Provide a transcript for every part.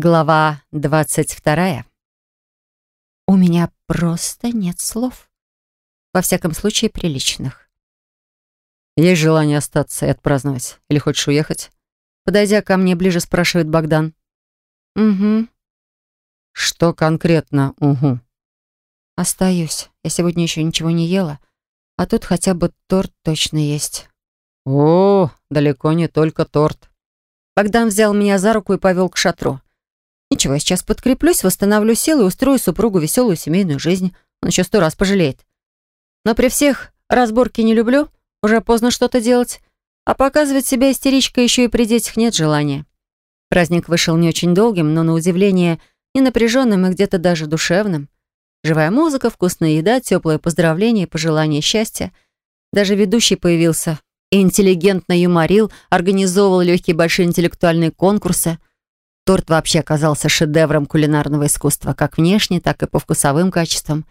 Глава двадцать вторая. У меня просто нет слов. Во всяком случае, приличных. Есть желание остаться и отпраздновать? Или хочешь уехать? Подойдя ко мне ближе, спрашивает Богдан. Угу. Что конкретно «угу»? Остаюсь. Я сегодня еще ничего не ела. А тут хотя бы торт точно есть. О, далеко не только торт. Богдан взял меня за руку и повел к шатру. Ничего, я сейчас подкреплюсь, восстановлю силы и устрою супругу веселую семейную жизнь. Он еще сто раз пожалеет. Но при всех разборки не люблю. Уже поздно что-то делать. А показывать себя истеричкой еще и при детях нет желания. Праздник вышел не очень долгим, но на удивление не напряженным и где-то даже душевным. Живая музыка, вкусная еда, теплые поздравления, пожелания счастья. Даже ведущий появился и интеллигентно юморил, организовывал легкие большие интеллектуальные конкурсы. Торт вообще оказался шедевром кулинарного искусства, как внешне, так и по вкусовым качествам.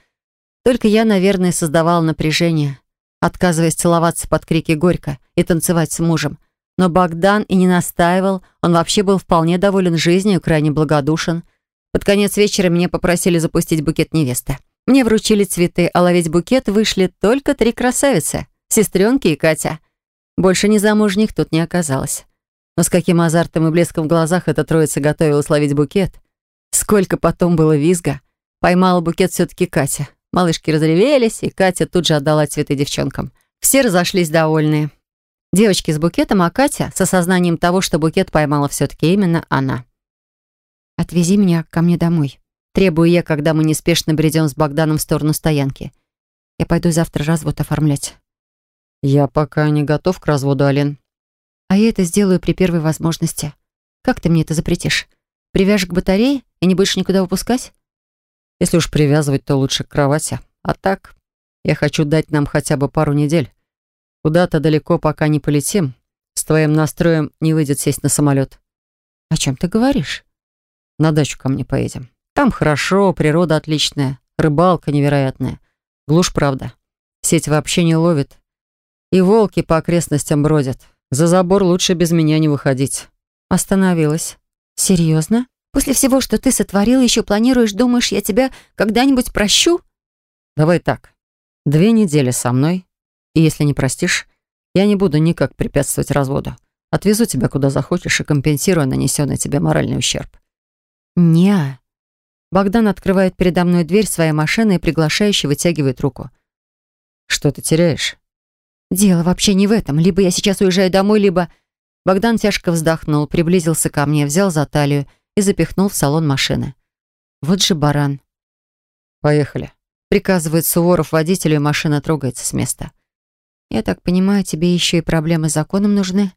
Только я, наверное, создавала напряжение, отказываясь целоваться под крики горько и танцевать с мужем. Но Богдан и не настаивал, он вообще был вполне доволен жизнью крайне благодушен. Под конец вечера меня попросили запустить букет невесты. Мне вручили цветы, а ловить букет вышли только три красавицы — сестренки и Катя. Больше незамужних тут не оказалось. Но с каким азартом и блеском в глазах эта троица готовилась ловить букет. Сколько потом было визга. Поймала букет все-таки Катя. Малышки разревелись, и Катя тут же отдала цветы девчонкам. Все разошлись довольные. Девочки с букетом, а Катя с осознанием того, что букет поймала все-таки именно она. «Отвези меня ко мне домой», требую я, когда мы неспешно бредем с Богданом в сторону стоянки. Я пойду завтра развод оформлять. Я пока не готов к разводу, Ален. А я это сделаю при первой возможности. Как ты мне это запретишь? Привяжешь к батарее и не будешь никуда выпускать? Если уж привязывать, то лучше к кровати. А так, я хочу дать нам хотя бы пару недель. Куда-то далеко пока не полетим. С твоим настроем не выйдет сесть на самолет. О чем ты говоришь? На дачу ко мне поедем. Там хорошо, природа отличная, рыбалка невероятная. Глушь, правда. Сеть вообще не ловит. И волки по окрестностям бродят. За забор лучше без меня не выходить. Остановилась. Серьезно? После всего, что ты сотворила, еще планируешь, думаешь, я тебя когда-нибудь прощу? Давай так. Две недели со мной. И если не простишь, я не буду никак препятствовать разводу. Отвезу тебя куда захочешь и компенсирую нанесенный тебе моральный ущерб. Не. Богдан открывает передо мной дверь своей машины и приглашающе вытягивает руку. Что ты теряешь? Дело вообще не в этом. Либо я сейчас уезжаю домой, либо... Богдан тяжко вздохнул, приблизился ко мне, взял за талию и запихнул в салон машины. Вот же баран. «Поехали», — приказывает Суворов водителю, и машина трогается с места. «Я так понимаю, тебе еще и проблемы с законом нужны?»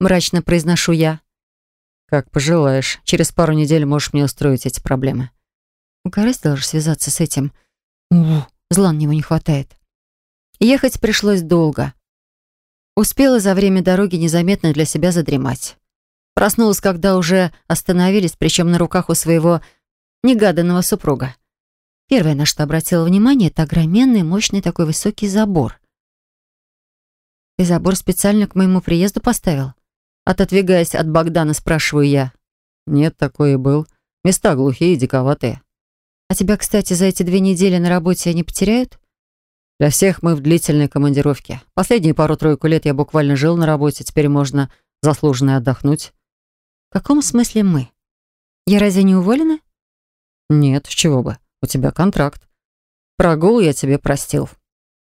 Мрачно произношу я. «Как пожелаешь. Через пару недель можешь мне устроить эти проблемы». Угораздило же связаться с этим. Зла на него не хватает. Ехать пришлось долго. Успела за время дороги незаметно для себя задремать. Проснулась, когда уже остановились, причем на руках у своего негаданного супруга. Первое, на что обратила внимание, это огроменный, мощный такой высокий забор. «Ты забор специально к моему приезду поставил?» Отодвигаясь от Богдана, спрашиваю я. «Нет, такой и был. Места глухие и диковатые». «А тебя, кстати, за эти две недели на работе не потеряют?» Для всех мы в длительной командировке. Последние пару-тройку лет я буквально жил на работе, теперь можно заслуженно отдохнуть. В каком смысле мы? Я разве не уволена? Нет, с чего бы. У тебя контракт. Прогул я тебе простил.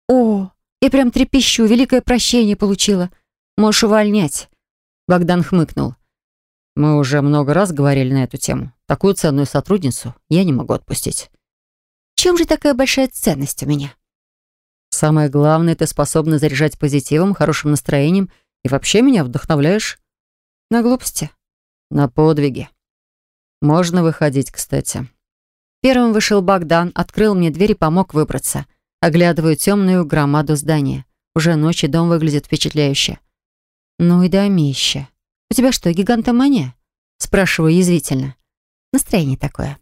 О, я прям трепещу, великое прощение получила. Можешь увольнять. Богдан хмыкнул. Мы уже много раз говорили на эту тему. Такую ценную сотрудницу я не могу отпустить. Чем же такая большая ценность у меня? Самое главное, ты способна заряжать позитивом, хорошим настроением и вообще меня вдохновляешь. На глупости? На подвиги. Можно выходить, кстати. Первым вышел Богдан, открыл мне дверь и помог выбраться. Оглядываю темную громаду здания. Уже ночь, и дом выглядит впечатляюще. Ну и домище. У тебя что, гигантомания? Спрашиваю язвительно. Настроение такое.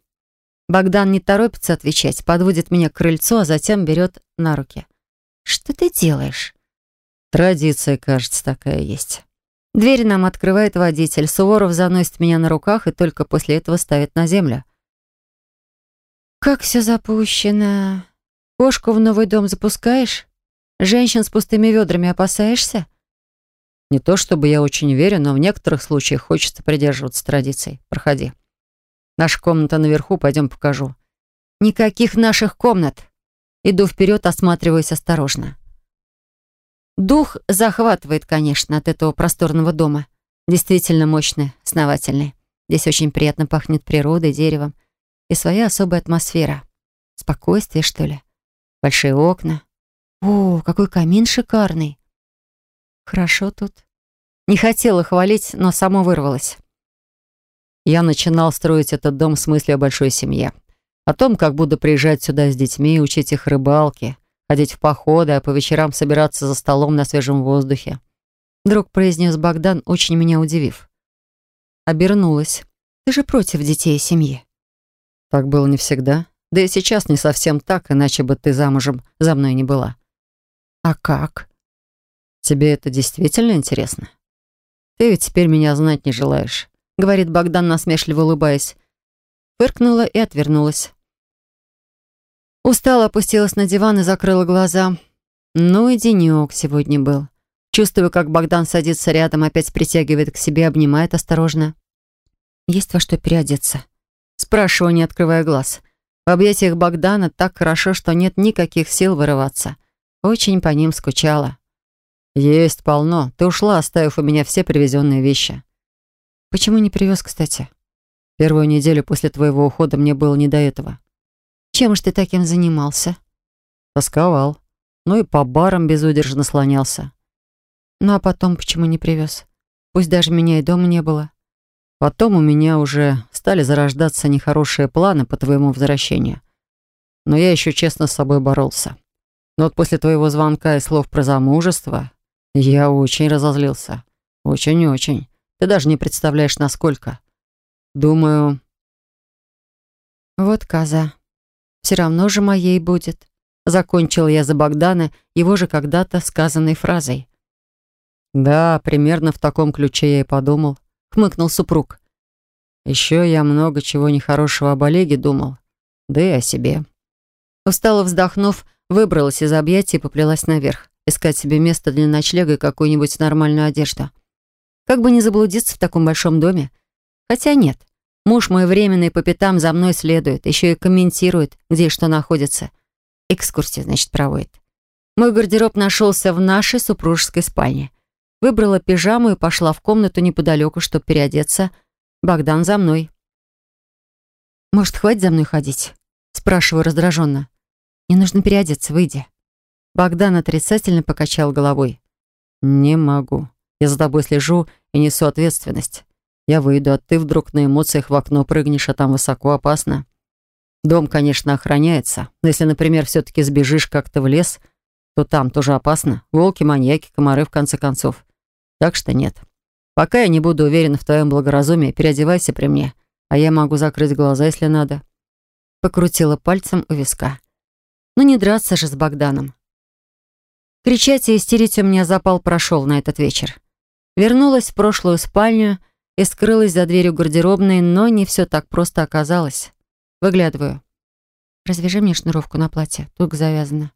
Богдан не торопится отвечать, подводит меня к крыльцу, а затем берет на руки. Что ты делаешь? Традиция, кажется, такая есть. Дверь нам открывает водитель. Суворов заносит меня на руках и только после этого ставит на землю. «Как все запущено. Кошку в новый дом запускаешь? Женщин с пустыми ведрами опасаешься?» «Не то чтобы я очень верю, но в некоторых случаях хочется придерживаться традиций. Проходи. Наша комната наверху, пойдем покажу». «Никаких наших комнат!» Иду вперед, осматриваюсь осторожно. Дух захватывает, конечно, от этого просторного дома. Действительно мощный, основательный. Здесь очень приятно пахнет природой, деревом. И своя особая атмосфера. Спокойствие, что ли? Большие окна. О, какой камин шикарный. Хорошо тут. Не хотела хвалить, но само вырвалось. Я начинал строить этот дом с мыслью о большой семье. О том, как буду приезжать сюда с детьми, учить их рыбалке, ходить в походы, а по вечерам собираться за столом на свежем воздухе. Вдруг произнес Богдан, очень меня удивив. Обернулась. «Ты же против детей и семьи?» Так было не всегда. Да и сейчас не совсем так, иначе бы ты замужем за мной не была. «А как?» «Тебе это действительно интересно? Ты ведь теперь меня знать не желаешь», — говорит Богдан, насмешливо улыбаясь. Фыркнула и отвернулась. Устала, опустилась на диван и закрыла глаза. Ну и денек сегодня был. Чувствую, как Богдан садится рядом, опять притягивает к себе, обнимает осторожно. «Есть во что переодеться?» Спрашиваю, не открывая глаз. В объятиях Богдана так хорошо, что нет никаких сил вырываться. Очень по ним скучала. «Есть полно. Ты ушла, оставив у меня все привезенные вещи». «Почему не привез, кстати?» «Первую неделю после твоего ухода мне было не до этого. Чем же ты таким занимался? Тосковал. Ну и по барам безудержно слонялся. Ну а потом почему не привез? Пусть даже меня и дома не было. Потом у меня уже стали зарождаться нехорошие планы по твоему возвращению. Но я еще честно с собой боролся. Но вот после твоего звонка и слов про замужество я очень разозлился. Очень-очень. Ты даже не представляешь, насколько. Думаю... Вот коза. Все равно же моей будет. Закончил я за Богдана его же когда-то сказанной фразой. «Да, примерно в таком ключе я и подумал», — хмыкнул супруг. «Еще я много чего нехорошего об Олеге думал, да и о себе». Устало вздохнув, выбралась из объятий и поплелась наверх, искать себе место для ночлега и какую-нибудь нормальную одежду. Как бы не заблудиться в таком большом доме. Хотя нет, Муж мой временный по пятам за мной следует, еще и комментирует, где и что находится. Экскурсию, значит, проводит. Мой гардероб нашелся в нашей супружеской спальне. Выбрала пижаму и пошла в комнату неподалеку, чтобы переодеться. Богдан за мной. «Может, хватит за мной ходить?» Спрашиваю раздраженно. «Мне нужно переодеться, выйди». Богдан отрицательно покачал головой. «Не могу. Я за тобой слежу и несу ответственность. Я выйду, а ты вдруг на эмоциях в окно прыгнешь, а там высоко опасно. Дом, конечно, охраняется, но если, например, все-таки сбежишь как-то в лес, то там тоже опасно. Волки, маньяки, комары, в конце концов. Так что нет. Пока я не буду уверена в твоем благоразумии, переодевайся при мне, а я могу закрыть глаза, если надо. Покрутила пальцем у виска. Ну не драться же с Богданом. Кричать и истерить у меня запал прошел на этот вечер. Вернулась в прошлую спальню и скрылась за дверью гардеробной, но не все так просто оказалось. Выглядываю. «Развяжи мне шнуровку на платье, туго завязано».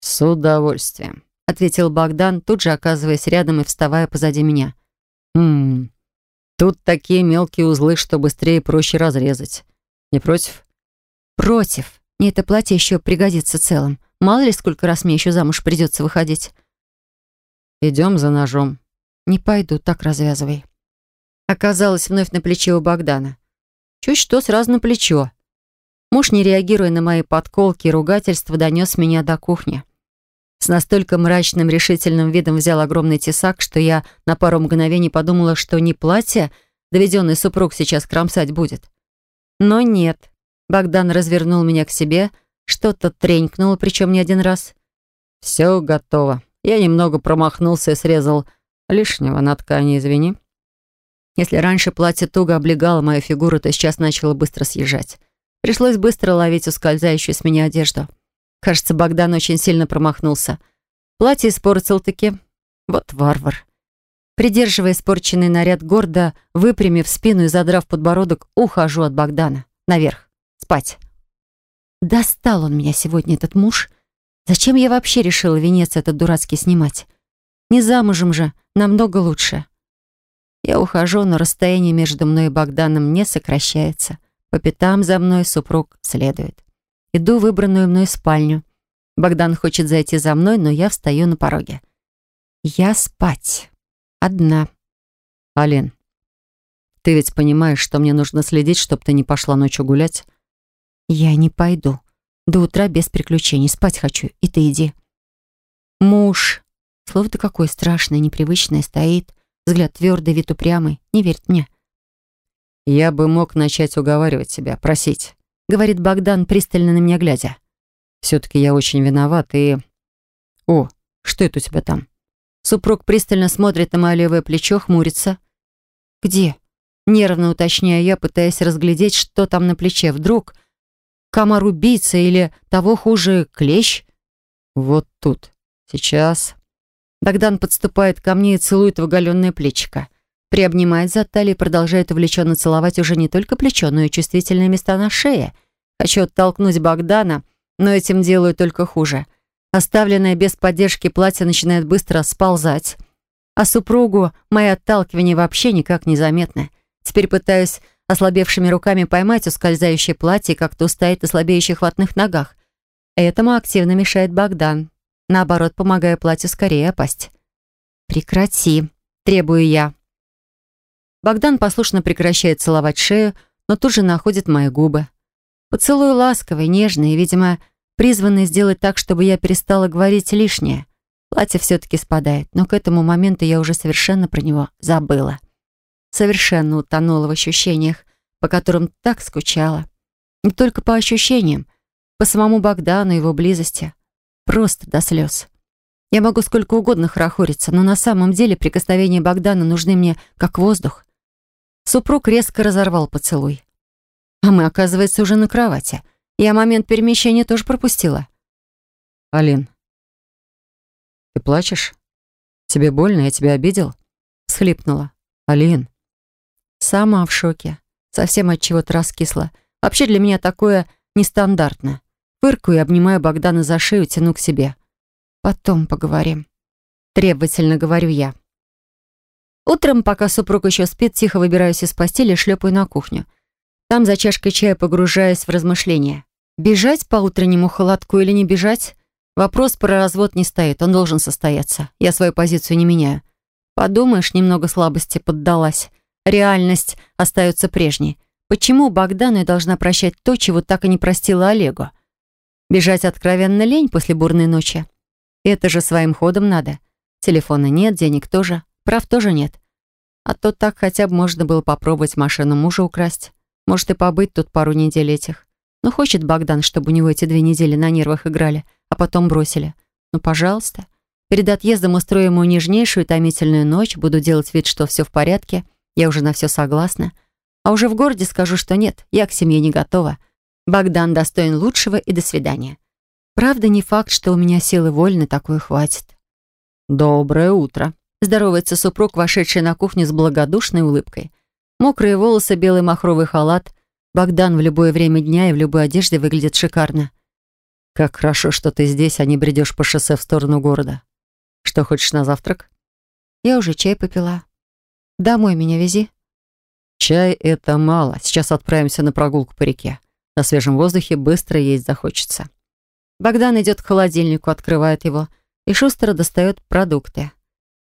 «С удовольствием», — ответил Богдан, тут же оказываясь рядом и вставая позади меня. «Хм, тут такие мелкие узлы, что быстрее и проще разрезать. Не против?» «Против. Мне это платье еще пригодится целым. Мало ли, сколько раз мне еще замуж придется выходить». «Идем за ножом». «Не пойду, так развязывай» оказалась вновь на плече у Богдана. Чуть что, сразу на плечо. Муж, не реагируя на мои подколки и ругательства, донес меня до кухни. С настолько мрачным, решительным видом взял огромный тесак, что я на пару мгновений подумала, что не платье доведенный супруг сейчас кромсать будет. Но нет. Богдан развернул меня к себе, что-то тренькнуло, причем не один раз. «Все готово. Я немного промахнулся и срезал лишнего на ткани, извини». Если раньше платье туго облегало мою фигуру, то сейчас начало быстро съезжать. Пришлось быстро ловить ускользающую с меня одежду. Кажется, Богдан очень сильно промахнулся. Платье испортил-таки. Вот варвар. Придерживая испорченный наряд гордо, выпрямив спину и задрав подбородок, ухожу от Богдана. Наверх. Спать. Достал он меня сегодня, этот муж. Зачем я вообще решила венец этот дурацкий снимать? Не замужем же, намного лучше. Я ухожу, но расстояние между мной и Богданом не сокращается. По пятам за мной супруг следует. Иду в выбранную мной спальню. Богдан хочет зайти за мной, но я встаю на пороге. Я спать. Одна. Ален, ты ведь понимаешь, что мне нужно следить, чтобы ты не пошла ночью гулять? Я не пойду. До утра без приключений. Спать хочу, и ты иди. Муж. Слово-то какое страшное, непривычное, стоит. Взгляд твердый, вид упрямый. Не верит мне. Я бы мог начать уговаривать себя, просить. Говорит Богдан, пристально на меня глядя. Все-таки я очень виноват и... О, что это у тебя там? Супруг пристально смотрит на мое левое плечо, хмурится. Где? Нервно уточняю я, пытаясь разглядеть, что там на плече. Вдруг комар-убийца или, того хуже, клещ? Вот тут. Сейчас. Богдан подступает ко мне и целует в оголенное плечико. Приобнимает за талию и продолжает увлеченно целовать уже не только плечо, но и чувствительные места на шее. Хочу оттолкнуть Богдана, но этим делаю только хуже. Оставленное без поддержки платье начинает быстро сползать. А супругу мои отталкивания вообще никак не заметны. Теперь пытаюсь ослабевшими руками поймать ускользающее платье, как-то устоять на слабеющих хватных ногах. Этому активно мешает Богдан. Наоборот, помогая платью скорее опасть. «Прекрати», — требую я. Богдан послушно прекращает целовать шею, но тут же находит мои губы. Поцелуй ласковый, нежный, видимо, призванный сделать так, чтобы я перестала говорить лишнее. Платье все-таки спадает, но к этому моменту я уже совершенно про него забыла. Совершенно утонула в ощущениях, по которым так скучала. Не только по ощущениям, по самому Богдану и его близости. Просто до слез. Я могу сколько угодно хорохориться, но на самом деле прикосновения Богдана нужны мне как воздух. Супруг резко разорвал поцелуй. А мы, оказывается, уже на кровати. Я момент перемещения тоже пропустила. «Алин, ты плачешь? Тебе больно? Я тебя обидел?» Схлипнула. «Алин». Сама в шоке. Совсем от чего-то раскисла. Вообще для меня такое нестандартно. Фыркаю и обнимаю Богдана за шею, тяну к себе. Потом поговорим. Требовательно говорю я. Утром, пока супруг еще спит, тихо выбираюсь из постели и шлепаю на кухню. Там за чашкой чая погружаясь в размышления. Бежать по утреннему холодку или не бежать? Вопрос про развод не стоит, он должен состояться. Я свою позицию не меняю. Подумаешь, немного слабости поддалась. Реальность остается прежней. Почему Богдану я должна прощать то, чего так и не простила Олегу? Бежать откровенно лень после бурной ночи. Это же своим ходом надо. Телефона нет, денег тоже. Прав тоже нет. А то так хотя бы можно было попробовать машину мужа украсть. Может и побыть тут пару недель этих. Но хочет Богдан, чтобы у него эти две недели на нервах играли, а потом бросили. Ну, пожалуйста. Перед отъездом устрою ему нежнейшую томительную ночь, буду делать вид, что все в порядке, я уже на все согласна. А уже в городе скажу, что нет, я к семье не готова. Богдан достоин лучшего и до свидания. Правда, не факт, что у меня силы воли на такое хватит. «Доброе утро», Здоровается супруг, вошедший на кухню с благодушной улыбкой. Мокрые волосы, белый махровый халат. Богдан в любое время дня и в любой одежде выглядит шикарно. «Как хорошо, что ты здесь, а не бредешь по шоссе в сторону города. Что хочешь на завтрак?» «Я уже чай попила. Домой меня вези». «Чай — это мало. Сейчас отправимся на прогулку по реке. На свежем воздухе быстро есть захочется». Богдан идет к холодильнику, открывает его и шустро достает продукты.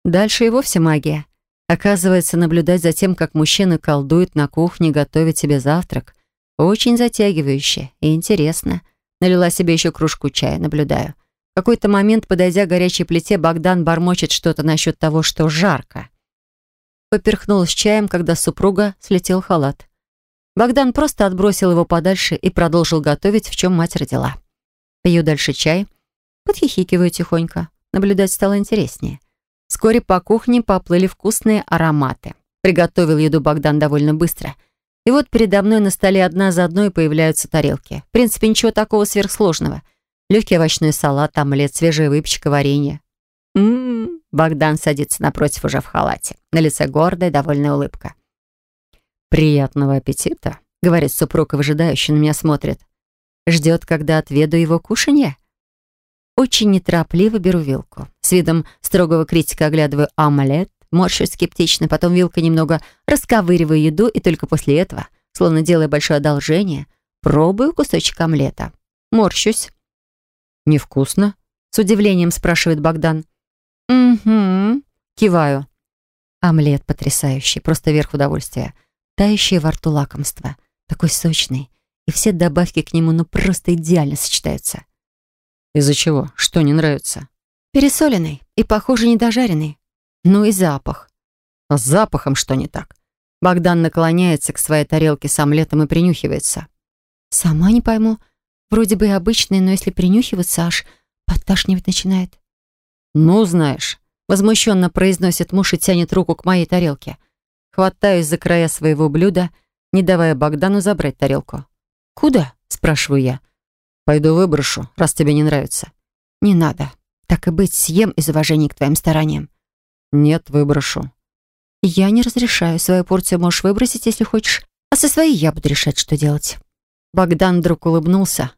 Дальше и вовсе магия. Оказывается, наблюдать за тем, как мужчина колдует на кухне, готовит себе завтрак, очень затягивающе и интересно. Налила себе еще кружку чая, наблюдаю. В какой-то момент, подойдя к горячей плите, Богдан бормочет что-то насчет того, что жарко. Поперхнулась чаем, когда супруга слетел халат. Богдан просто отбросил его подальше и продолжил готовить, в чем мать родила. Пью дальше чай, подхихикиваю тихонько. Наблюдать стало интереснее. Вскоре по кухне поплыли вкусные ароматы. Приготовил еду Богдан довольно быстро. И вот передо мной на столе одна за одной появляются тарелки. В принципе, ничего такого сверхсложного. Легкий овощной салат, омлет, свежая выпечка, варенье. Ммм, Богдан садится напротив уже в халате. На лице гордая, довольная улыбка. «Приятного аппетита», — говорит супруг и выжидающе на меня смотрит. Ждет, когда отведу его кушанье. Очень неторопливо беру вилку. С видом строгого критика оглядываю омлет, морщусь скептично, потом вилкой немного расковыриваю еду и только после этого, словно делая большое одолжение, пробую кусочек омлета. Морщусь. «Невкусно?» — с удивлением спрашивает Богдан. «Угу», — киваю. Омлет потрясающий, просто верх удовольствия. Тающее во рту лакомство. Такой сочный. И все добавки к нему ну просто идеально сочетаются. Из-за чего? Что не нравится? Пересоленный и, похоже, недожаренный. Ну и запах. А с запахом что не так? Богдан наклоняется к своей тарелке с омлетом и принюхивается. Сама не пойму. Вроде бы и обычный, но если принюхиваться, аж подташнивать начинает. «Ну, знаешь», — возмущенно произносит муж и тянет руку к моей тарелке. Хватаюсь за края своего блюда, не давая Богдану забрать тарелку. «Куда?» — спрашиваю я. «Пойду выброшу, раз тебе не нравится». «Не надо. Так и быть, съем из уважения к твоим стараниям». «Нет, выброшу». «Я не разрешаю. Свою порцию можешь выбросить, если хочешь. А со своей я буду решать, что делать». Богдан вдруг улыбнулся.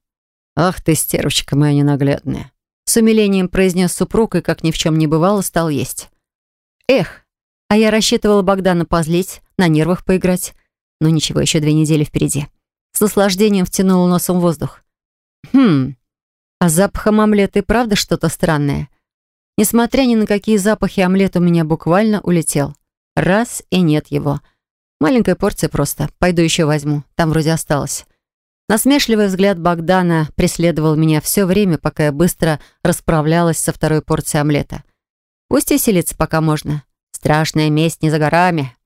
«Ах ты, стервочка моя ненаглядная!» С умилением произнес супруг и, как ни в чем не бывало, стал есть. Эх, а я рассчитывала Богдана позлить, на нервах поиграть. Но ничего, еще две недели впереди. С наслаждением втянула носом воздух. Хм, а запахом омлета и правда что-то странное. Несмотря ни на какие запахи, омлет у меня буквально улетел. Раз и нет его. Маленькая порция просто. Пойду еще возьму. Там вроде осталось. Насмешливый взгляд Богдана преследовал меня все время, пока я быстро расправлялась со второй порцией омлета. Пусть веселится, пока можно. Страшная месть не за горами.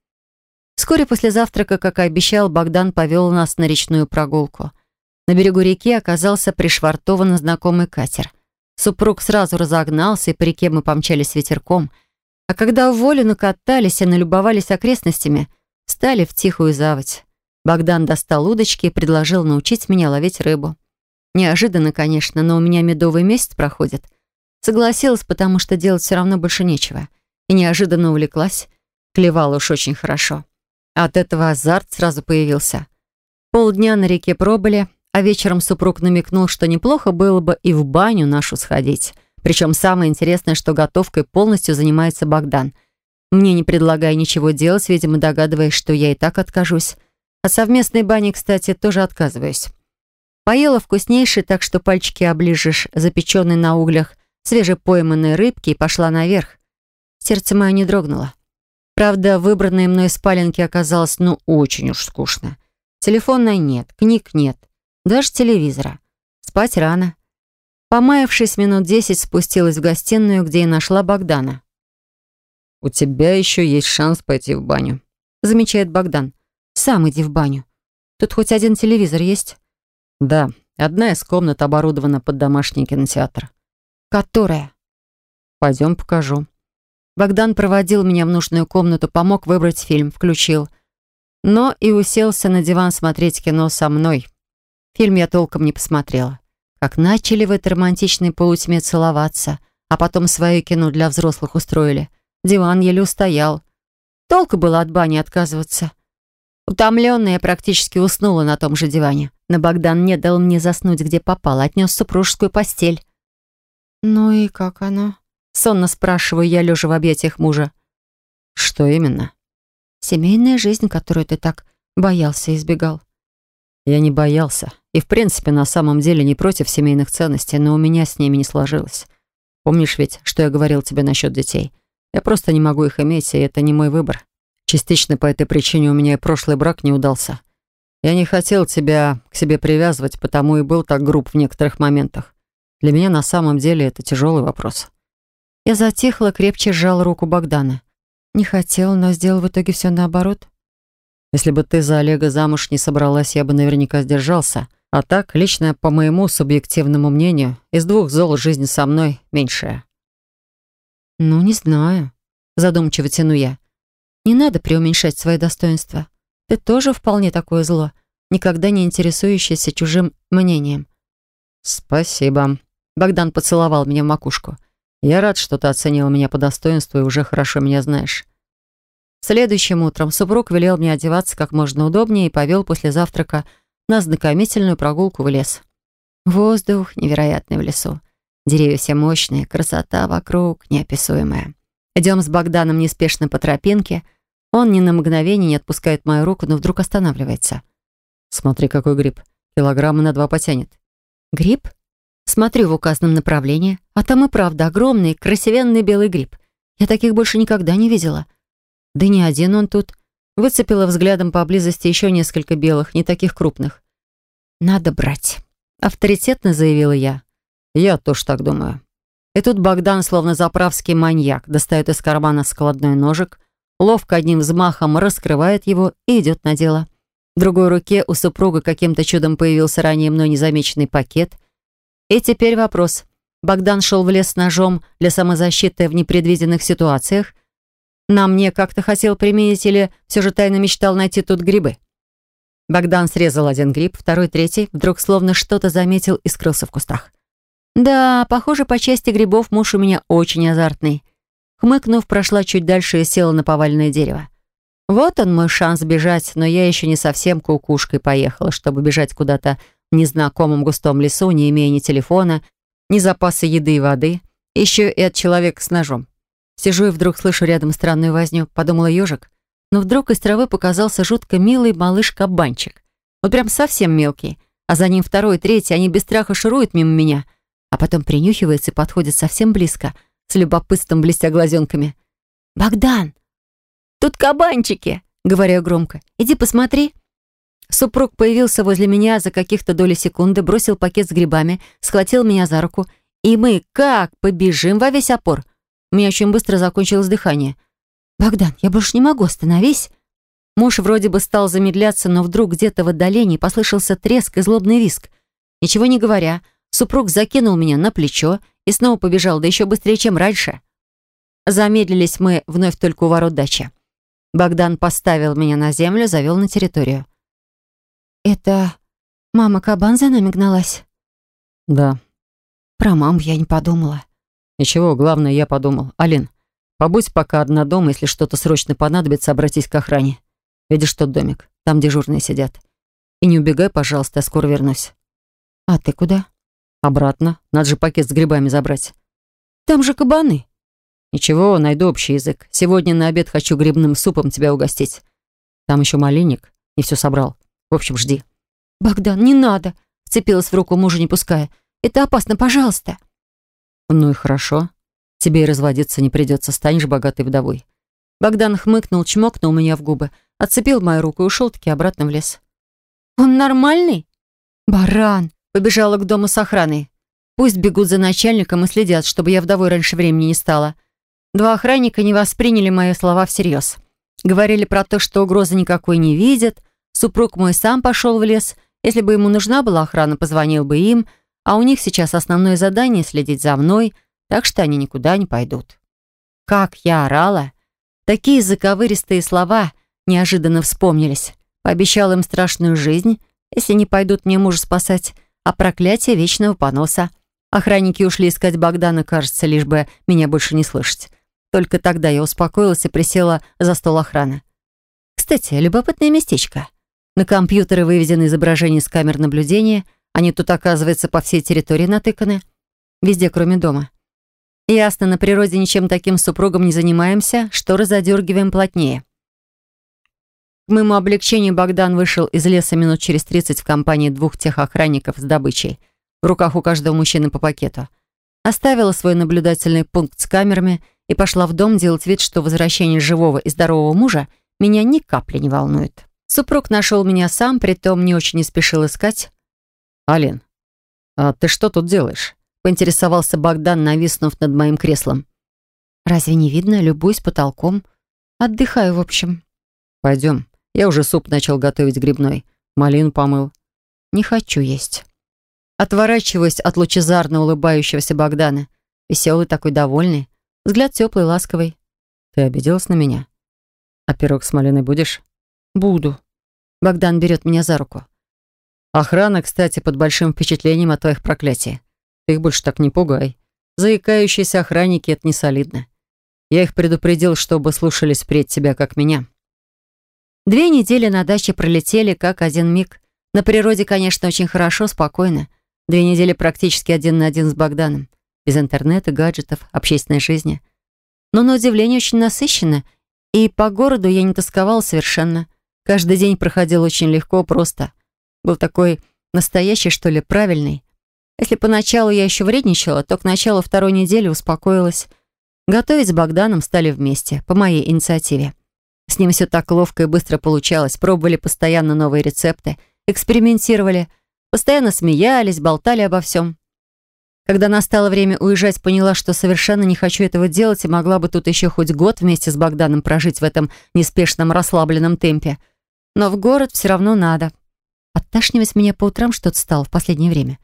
Вскоре после завтрака, как и обещал, Богдан повел нас на речную прогулку. На берегу реки оказался пришвартован знакомый катер. Супруг сразу разогнался, и по реке мы помчались ветерком. А когда в волю накатались и налюбовались окрестностями, стали в тихую заводь. Богдан достал удочки и предложил научить меня ловить рыбу. Неожиданно, конечно, но у меня медовый месяц проходит. Согласилась, потому что делать все равно больше нечего. И неожиданно увлеклась. Клевала уж очень хорошо. От этого азарт сразу появился. Полдня на реке пробыли, а вечером супруг намекнул, что неплохо было бы и в баню нашу сходить. Причем самое интересное, что готовкой полностью занимается Богдан. Мне не предлагая ничего делать, видимо, догадываясь, что я и так откажусь. От совместной бани, кстати, тоже отказываюсь. Поела вкуснейшей, так что пальчики оближешь, запеченной на углях, свежепойманной рыбки и пошла наверх. Сердце мое не дрогнуло. Правда, выбранной мной спаленки оказалось ну очень уж скучно. Телефона нет, книг нет, даже телевизора. Спать рано. Помаявшись минут десять, спустилась в гостиную, где и нашла Богдана. «У тебя еще есть шанс пойти в баню», — замечает Богдан. Сам иди в баню. Тут хоть один телевизор есть? Да, одна из комнат оборудована под домашний кинотеатр. Которая? Пойдем покажу. Богдан проводил меня в нужную комнату, помог выбрать фильм, включил. Но и уселся на диван смотреть кино со мной. Фильм я толком не посмотрела. Как начали в этой романтичной полутьме целоваться, а потом свое кино для взрослых устроили. Диван еле устоял. Толку было от бани отказываться. Утомленная, я практически уснула на том же диване. Но Богдан не дал мне заснуть, где попал, отнес супружескую постель. «Ну и как оно?» Сонно спрашиваю я, лежа в объятиях мужа. «Что именно?» «Семейная жизнь, которую ты так боялся и избегал». Я не боялся. И, в принципе, на самом деле не против семейных ценностей, но у меня с ними не сложилось. Помнишь ведь, что я говорил тебе насчет детей? Я просто не могу их иметь, и это не мой выбор. Частично по этой причине у меня и прошлый брак не удался. Я не хотел тебя к себе привязывать, потому и был так груб в некоторых моментах. Для меня на самом деле это тяжелый вопрос. Я затихла, крепче сжал руку Богдана. Не хотел, но сделал в итоге все наоборот. Если бы ты за Олега замуж не собралась, я бы наверняка сдержался. А так, лично, по моему субъективному мнению, из двух зол жизни со мной меньшая. «Ну, не знаю», — задумчиво тяну я. Не надо преуменьшать свои достоинства. Ты тоже вполне такое зло, никогда не интересующееся чужим мнением. Спасибо. Богдан поцеловал меня в макушку. Я рад, что ты оценила меня по достоинству и уже хорошо меня знаешь. Следующим утром супруг велел мне одеваться как можно удобнее и повел после завтрака на знакомительную прогулку в лес. Воздух невероятный в лесу. Деревья все мощные, красота вокруг неописуемая. Идем с Богданом неспешно по тропинке. Он ни на мгновение не отпускает мою руку, но вдруг останавливается. Смотри, какой гриб. Килограмма на два потянет. Гриб? Смотрю в указанном направлении, а там и правда огромный, красивенный белый гриб. Я таких больше никогда не видела. Да не один он тут. Выцепила взглядом поблизости еще несколько белых, не таких крупных. «Надо брать», — авторитетно заявила я. «Я тоже так думаю». И тут Богдан, словно заправский маньяк, достает из кармана складной ножик, ловко одним взмахом раскрывает его и идет на дело. В другой руке у супруга каким-то чудом появился ранее мной незамеченный пакет. И теперь вопрос. Богдан шел в лес с ножом для самозащиты в непредвиденных ситуациях на мне как-то хотел применить или все же тайно мечтал найти тут грибы? Богдан срезал один гриб, второй, третий, вдруг словно что-то заметил и скрылся в кустах. Да, похоже, по части грибов муж у меня очень азартный. Хмыкнув, прошла чуть дальше и села на поваленное дерево. Вот он мой шанс бежать, но я еще не совсем кукушкой поехала, чтобы бежать куда-то незнакомом густом лесу, не имея ни телефона, ни запаса еды и воды, еще и от человека с ножом. Сижу и вдруг слышу рядом странную возню, подумала ежик. Но вдруг из травы показался жутко милый малыш-кабанчик. Вот прям совсем мелкий. А за ним второй, третий, они без страха шуруют мимо меня. А потом принюхивается и подходит совсем близко, с любопытством блестя глазенками. «Богдан! Тут кабанчики!» — говорю громко. «Иди посмотри!» Супруг появился возле меня за каких-то доли секунды, бросил пакет с грибами, схватил меня за руку. И мы как побежим во весь опор. У меня очень быстро закончилось дыхание. «Богдан, я больше не могу, остановись!» Муж вроде бы стал замедляться, но вдруг где-то в отдалении послышался треск и злобный виск. Ничего не говоря, супруг закинул меня на плечо и снова побежал, да еще быстрее, чем раньше. Замедлились мы вновь только у ворот дачи. Богдан поставил меня на землю, завел на территорию. «Это мама кабан за нами гналась?» «Да». «Про маму я не подумала». Ничего, главное, я подумал. Алин, побудь пока одна дома, если что-то срочно понадобится, обратись к охране. Видишь тот домик? Там дежурные сидят. И не убегай, пожалуйста, я скоро вернусь. А ты куда? Обратно. Надо же пакет с грибами забрать. Там же кабаны. Ничего, найду общий язык. Сегодня на обед хочу грибным супом тебя угостить. Там еще малинник. Не все собрал. В общем, жди. Богдан, не надо. Вцепилась в руку мужа, не пуская. Это опасно, пожалуйста. «Ну и хорошо. Тебе и разводиться не придется, станешь богатой вдовой». Богдан хмыкнул, чмокнул меня в губы, отцепил мою руку и ушел-таки обратно в лес. «Он нормальный?» «Баран!» Побежала к дому с охраной. Пусть бегут за начальником и следят, чтобы я вдовой раньше времени не стала. Два охранника не восприняли мои слова всерьез. Говорили про то, что угрозы никакой не видят. Супруг мой сам пошел в лес. Если бы ему нужна была охрана, позвонил бы им — а у них сейчас основное задание — следить за мной, так что они никуда не пойдут. Как я орала! Такие заковыристые слова неожиданно вспомнились. Пообещал им страшную жизнь, если не пойдут мне мужа спасать, а проклятие вечного поноса. Охранники ушли искать Богдана, кажется, лишь бы меня больше не слышать. Только тогда я успокоилась и присела за стол охраны. Кстати, любопытное местечко. На компьютеры выведено изображение с камер наблюдения — они тут, оказывается, по всей территории натыканы. Везде, кроме дома. Ясно, на природе ничем таким с супругом не занимаемся, шторы задергиваем плотнее. К моему облегчению Богдан вышел из леса минут через 30 в компании двух тех охранников с добычей. В руках у каждого мужчины по пакету. Оставила свой наблюдательный пункт с камерами и пошла в дом делать вид, что возвращение живого и здорового мужа меня ни капли не волнует. Супруг нашел меня сам, притом не очень не спешил искать, «Алин, а ты что тут делаешь?» — поинтересовался Богдан, нависнув над моим креслом. «Разве не видно? Любуюсь потолком. Отдыхаю, в общем». «Пойдем. Я уже суп начал готовить грибной. Малину помыл». «Не хочу есть». Отворачиваясь от лучезарно улыбающегося Богдана. Веселый такой, довольный. Взгляд теплый, ласковый. «Ты обиделась на меня? А пирог с малиной будешь?» «Буду». Богдан берет меня за руку. Охрана, кстати, под большим впечатлением от твоих проклятий. Ты их больше так не пугай. Заикающиеся охранники — это не солидно. Я их предупредил, чтобы слушались впредь тебя, как меня. Две недели на даче пролетели, как один миг. На природе, конечно, очень хорошо, спокойно. Две недели практически один на один с Богданом. Без интернета, гаджетов, общественной жизни. Но на удивление очень насыщенно. И по городу я не тосковала совершенно. Каждый день проходил очень легко, просто. Был такой настоящий, что ли, правильный. Если поначалу я еще вредничала, то к началу второй недели успокоилась. Готовить с Богданом стали вместе, по моей инициативе. С ним все так ловко и быстро получалось. Пробовали постоянно новые рецепты, экспериментировали, постоянно смеялись, болтали обо всем. Когда настало время уезжать, поняла, что совершенно не хочу этого делать и могла бы тут еще хоть год вместе с Богданом прожить в этом неспешном, расслабленном темпе. Но в город все равно надо. Отташнивать меня по утрам что-то стало в последнее время.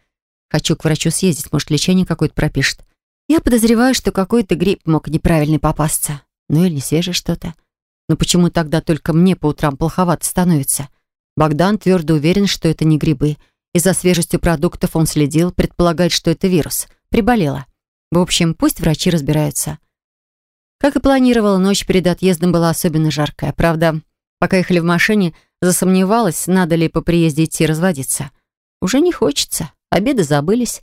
Хочу к врачу съездить, может, лечение какое-то пропишет. Я подозреваю, что какой-то грипп мог неправильный попасться. Ну или не свежее что-то. Но почему тогда только мне по утрам плоховато становится? Богдан твердо уверен, что это не грибы. И за свежестью продуктов он следил, предполагает, что это вирус. Приболела. В общем, пусть врачи разбираются. Как и планировала, ночь перед отъездом была особенно жаркая. Правда, пока ехали в машине, засомневалась, надо ли по приезде идти разводиться. Уже не хочется. Обеды забылись.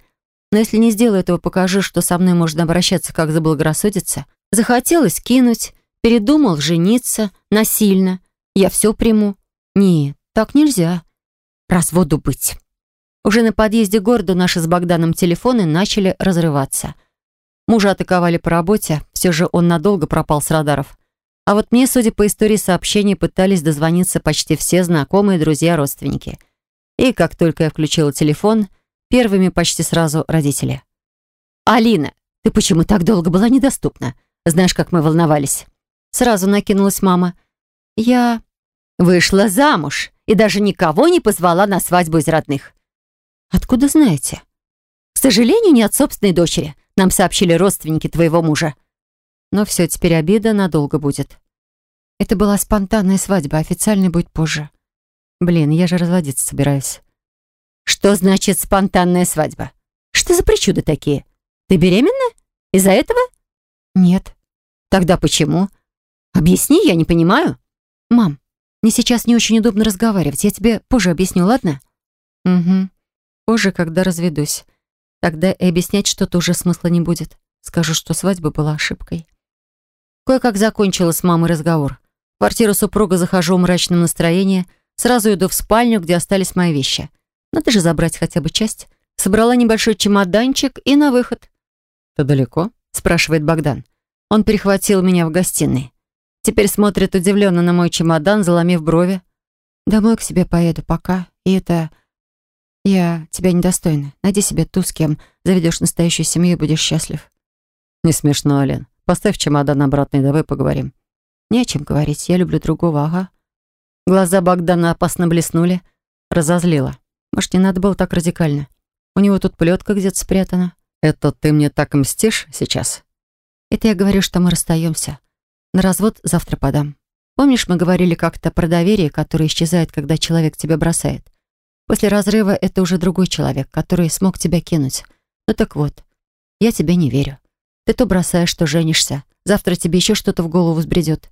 Но если не сделаю этого, покажу, что со мной можно обращаться как заблагорассудится. Захотелось кинуть, передумал жениться насильно. Я все приму. Нет, так нельзя. Разводу быть. Уже на подъезде к городу наши с Богданом телефоны начали разрываться. Мужа атаковали по работе, все же он надолго пропал с радаров. А вот мне, судя по истории сообщений, пытались дозвониться почти все знакомые, друзья, родственники. И как только я включила телефон, первыми почти сразу родители. «Алина, ты почему так долго была недоступна? Знаешь, как мы волновались?» Сразу накинулась мама. «Я вышла замуж и даже никого не позвала на свадьбу из родных. «Откуда знаете?» «К сожалению, не от собственной дочери. Нам сообщили родственники твоего мужа». Но все, теперь обида надолго будет. Это была спонтанная свадьба, официальный будет позже. Блин, я же разводиться собираюсь. Что значит спонтанная свадьба? Что за причуды такие? Ты беременна? Из-за этого? Нет. Тогда почему? Объясни, я не понимаю. Мам, мне сейчас не очень удобно разговаривать. Я тебе позже объясню, ладно? Угу. Позже, когда разведусь. Тогда и объяснять что-то уже смысла не будет. Скажу, что свадьба была ошибкой. Кое-как закончила с мамой разговор. В квартиру супруга захожу в мрачном настроении. Сразу иду в спальню, где остались мои вещи. Надо же забрать хотя бы часть. Собрала небольшой чемоданчик и на выход. «Ты далеко?» — спрашивает Богдан. Он перехватил меня в гостиной. Теперь смотрит удивленно на мой чемодан, заломив брови. «Домой к себе поеду пока. И это...» «Я тебя недостойна. Найди себе ту, с кем заведешь настоящую семью и будешь счастлив». «Не смешно, Ален. Поставь чемодан обратно и давай поговорим». «Не о чем говорить. Я люблю другого, ага». Глаза Богдана опасно блеснули. Разозлила. Может, не надо было так радикально. У него тут плетка где-то спрятана. «Это ты мне так мстишь сейчас?» «Это я говорю, что мы расстаемся. На развод завтра подам. Помнишь, мы говорили как-то про доверие, которое исчезает, когда человек тебя бросает? После разрыва это уже другой человек, который смог тебя кинуть. Ну так вот, я тебе не верю. Ты то бросаешь, то женишься. Завтра тебе еще что-то в голову взбредет.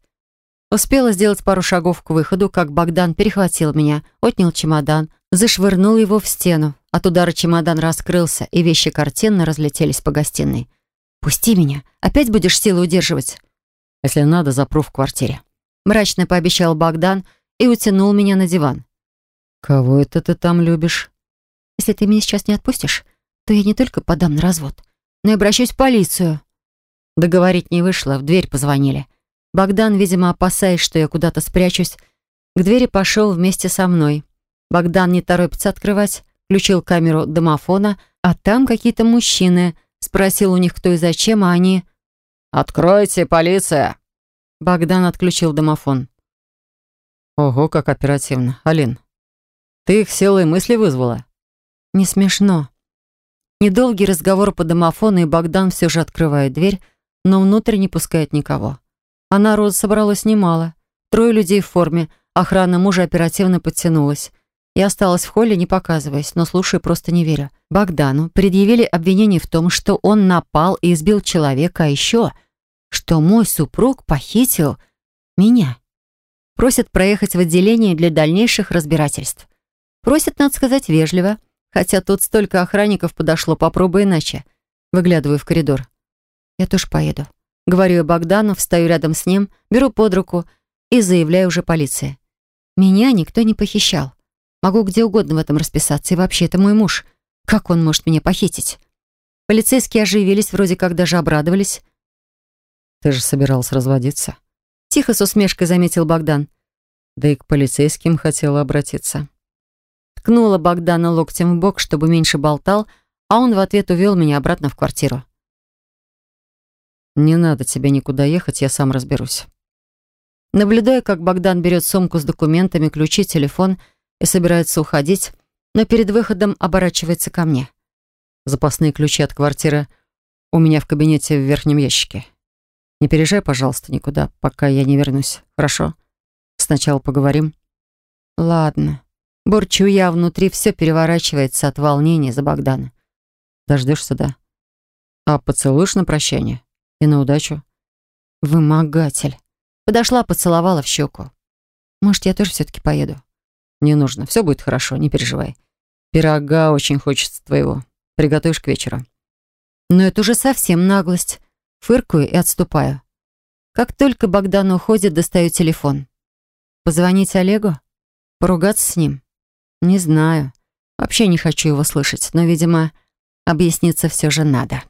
Успела сделать пару шагов к выходу, как Богдан перехватил меня, отнял чемодан, зашвырнул его в стену. От удара чемодан раскрылся, и вещи картинно разлетелись по гостиной. «Пусти меня. Опять будешь силы удерживать?» «Если надо, запру в квартире». Мрачно пообещал Богдан и утянул меня на диван. «Кого это ты там любишь?» «Если ты меня сейчас не отпустишь, то я не только подам на развод, но и обращусь в полицию». Договорить не вышло, в дверь позвонили. Богдан, видимо, опасаясь, что я куда-то спрячусь, к двери пошел вместе со мной. Богдан не торопится открывать, включил камеру домофона, а там какие-то мужчины. Спросил у них, кто и зачем, а они... «Откройте, полиция!» Богдан отключил домофон. «Ого, как оперативно. Алин, ты их силой мысли вызвала?» «Не смешно». Недолгий разговор по домофону, и Богдан все же открывает дверь, но внутрь не пускает никого. А народу собралось немало. Трое людей в форме, охрана мужа оперативно подтянулась. Я осталась в холле, не показываясь, но слушаю, просто не верю. Богдану предъявили обвинение в том, что он напал и избил человека, а еще, что мой супруг похитил меня. Просят проехать в отделение для дальнейших разбирательств. Просят, надо сказать, вежливо, хотя тут столько охранников подошло, попробуй иначе. Выглядываю в коридор. Я тоже поеду. Говорю я Богдану, встаю рядом с ним, беру под руку и заявляю уже полиции. Меня никто не похищал. Могу где угодно в этом расписаться, и вообще это мой муж. Как он может меня похитить? Полицейские оживились, вроде как даже обрадовались. «Ты же собирался разводиться?» Тихо с усмешкой заметил Богдан. Да и к полицейским хотела обратиться. Ткнула Богдана локтем в бок, чтобы меньше болтал, а он в ответ увел меня обратно в квартиру. «Не надо тебе никуда ехать, я сам разберусь». Наблюдая, как Богдан берет сумку с документами, ключи, телефон и собирается уходить, но перед выходом оборачивается ко мне. «Запасные ключи от квартиры у меня в кабинете в верхнем ящике. Не переезжай, пожалуйста, никуда, пока я не вернусь, хорошо? Сначала поговорим». «Ладно». Борчу я, внутри все переворачивается от волнения за Богдана. «Дождешься, да? А поцелуешь на прощание?» И на удачу. Вымогатель. Подошла, поцеловала в щеку. Может, я тоже все-таки поеду? Не нужно. Все будет хорошо, не переживай. Пирога очень хочется твоего. Приготовишь к вечеру. Но это уже совсем наглость. Фыркаю и отступаю. Как только Богдан уходит, достаю телефон. Позвонить Олегу? Поругаться с ним? Не знаю. Вообще не хочу его слышать, но, видимо, объясниться все же надо.